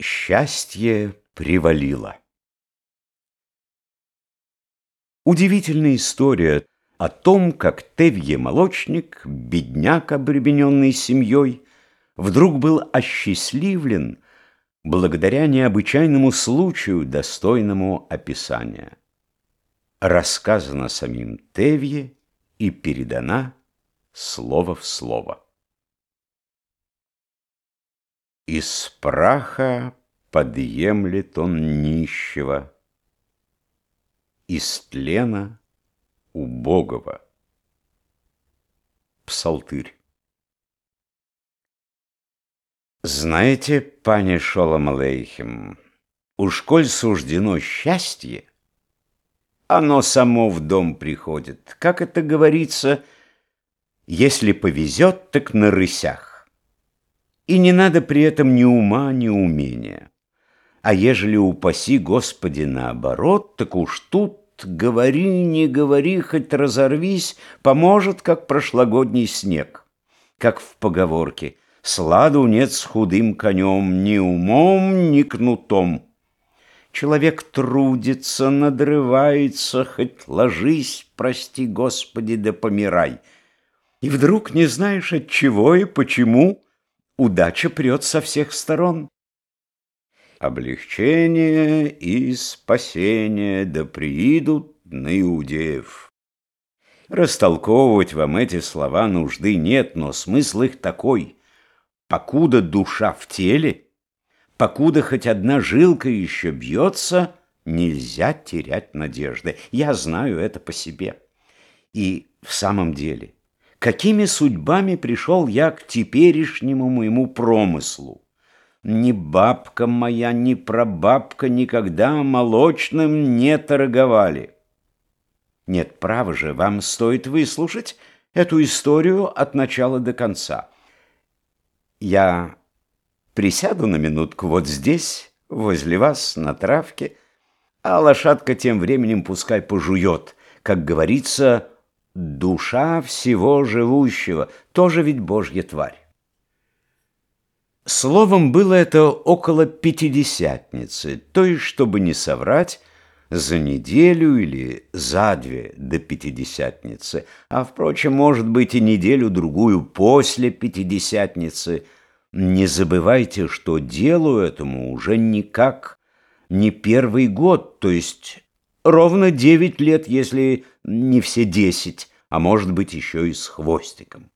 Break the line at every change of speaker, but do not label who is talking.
Счастье привалило. Удивительная история о том, как Тевье-молочник, бедняк, обремененный семьей, вдруг был осчастливлен благодаря необычайному случаю, достойному описания. Рассказано самим Тевье и передана слово в слово. Из праха подъемлет он нищего, Из тлена убогого. Псалтырь. Знаете, пане Шолом Алейхим, уж коль суждено счастье, оно само в дом приходит. Как это говорится, если повезет, так на рысях. И не надо при этом ни ума, ни умения. А ежели упаси Господи наоборот, так уж тут говори, не говори, хоть разорвись, поможет, как прошлогодний снег. Как в поговорке «Сладу нет с худым конем ни умом, ни кнутом». Человек трудится, надрывается, хоть ложись, прости, Господи, да помирай. И вдруг не знаешь от чего и почему – удача прет со всех сторон. Облегчение и спасение да приидут на иудеев. Растолковывать вам эти слова нужды нет, но смысл их такой. Покуда душа в теле, покуда хоть одна жилка еще бьется, нельзя терять надежды. Я знаю это по себе. И в самом деле какими судьбами пришел я к теперешнему моему промыслу. Ни бабка моя, ни прабабка никогда молочным не торговали. Нет, право же, вам стоит выслушать эту историю от начала до конца. Я присяду на минутку вот здесь, возле вас, на травке, а лошадка тем временем пускай пожует, как говорится, душа всего живущего, тоже ведь Божья тварь. Словом, было это около пятидесятницы, то есть, чтобы не соврать, за неделю или за две до пятидесятницы, а, впрочем, может быть, и неделю-другую после пятидесятницы. Не забывайте, что делу этому уже никак не первый год, то есть ровно девять лет, если не все десять, а может быть еще и с хвостиком.